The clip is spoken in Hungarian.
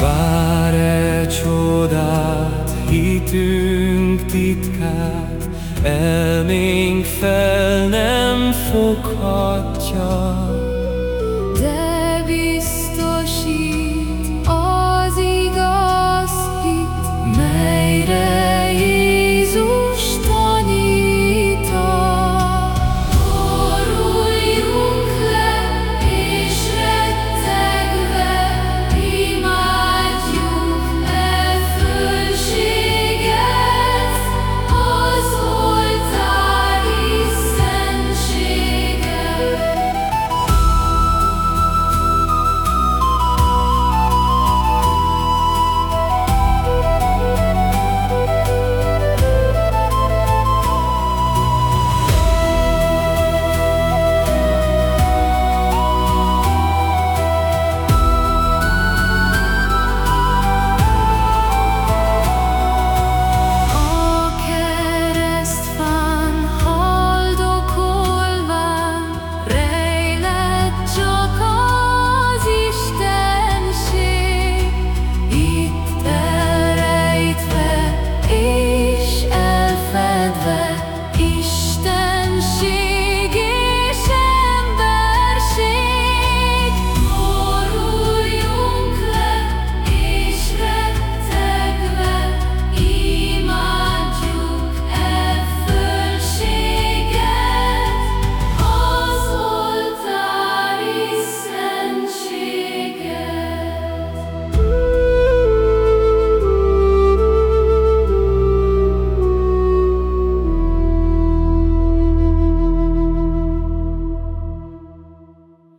Vár-e csodát, hitünk titkát, elménk fel nem foghatja.